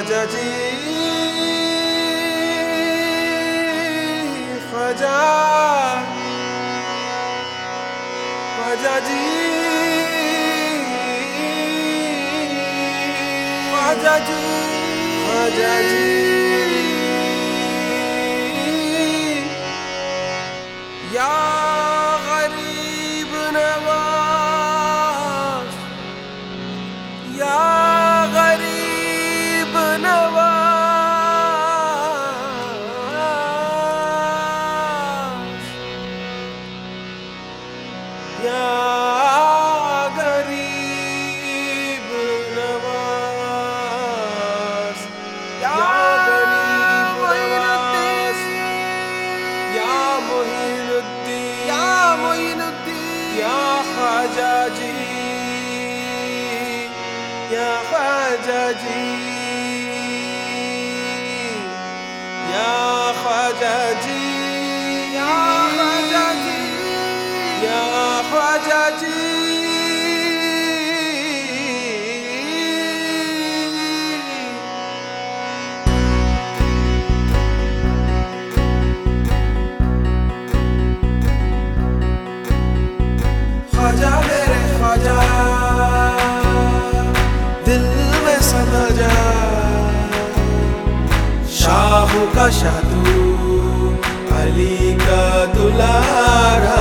جی خجا خجا جی خجا جی خجا جی یا خواجہ جی یا خواجہ جی بادشاہ تو علی کا دلارا۔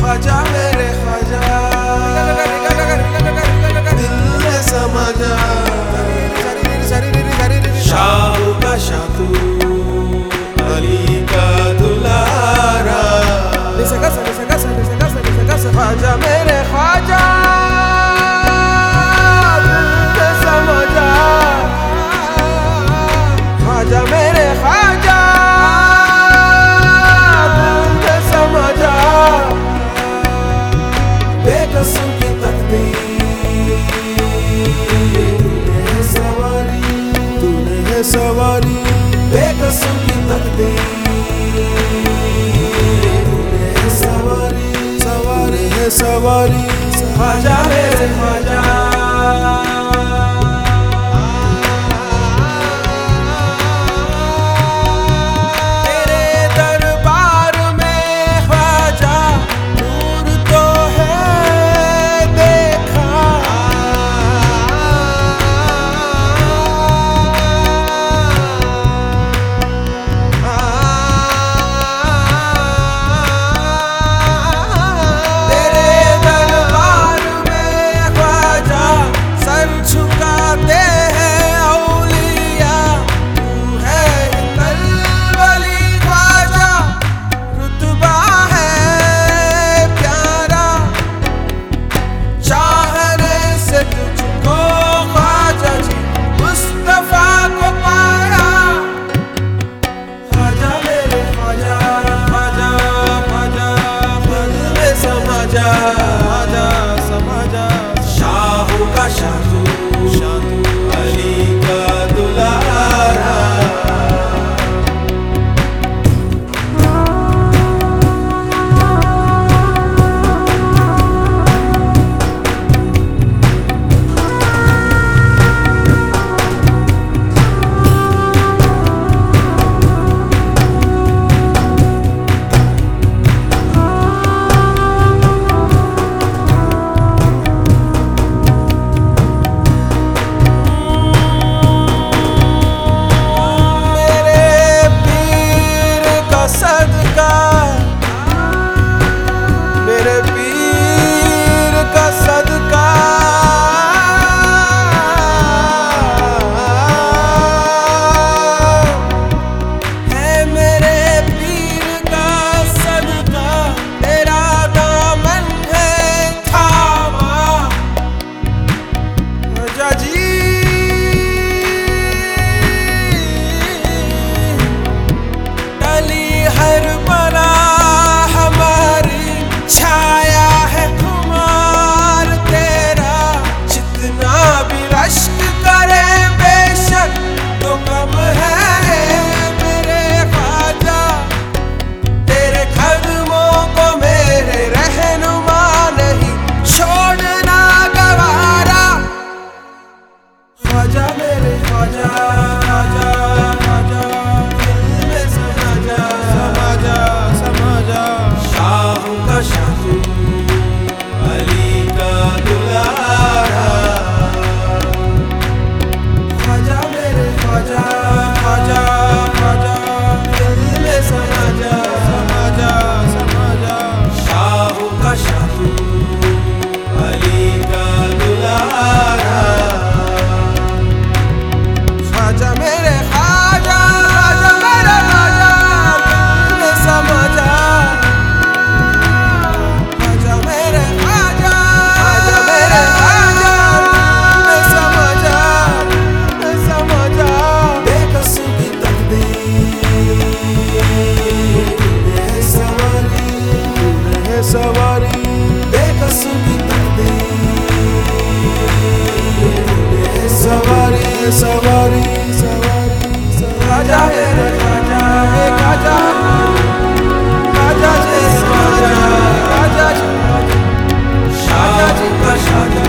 خواجہ میں ہماری بے قسم کی تقدیر سواری سواری ہے سواری خواجہ ہے خواجہ سواری سواری سواجا شاہ جی کا شاہ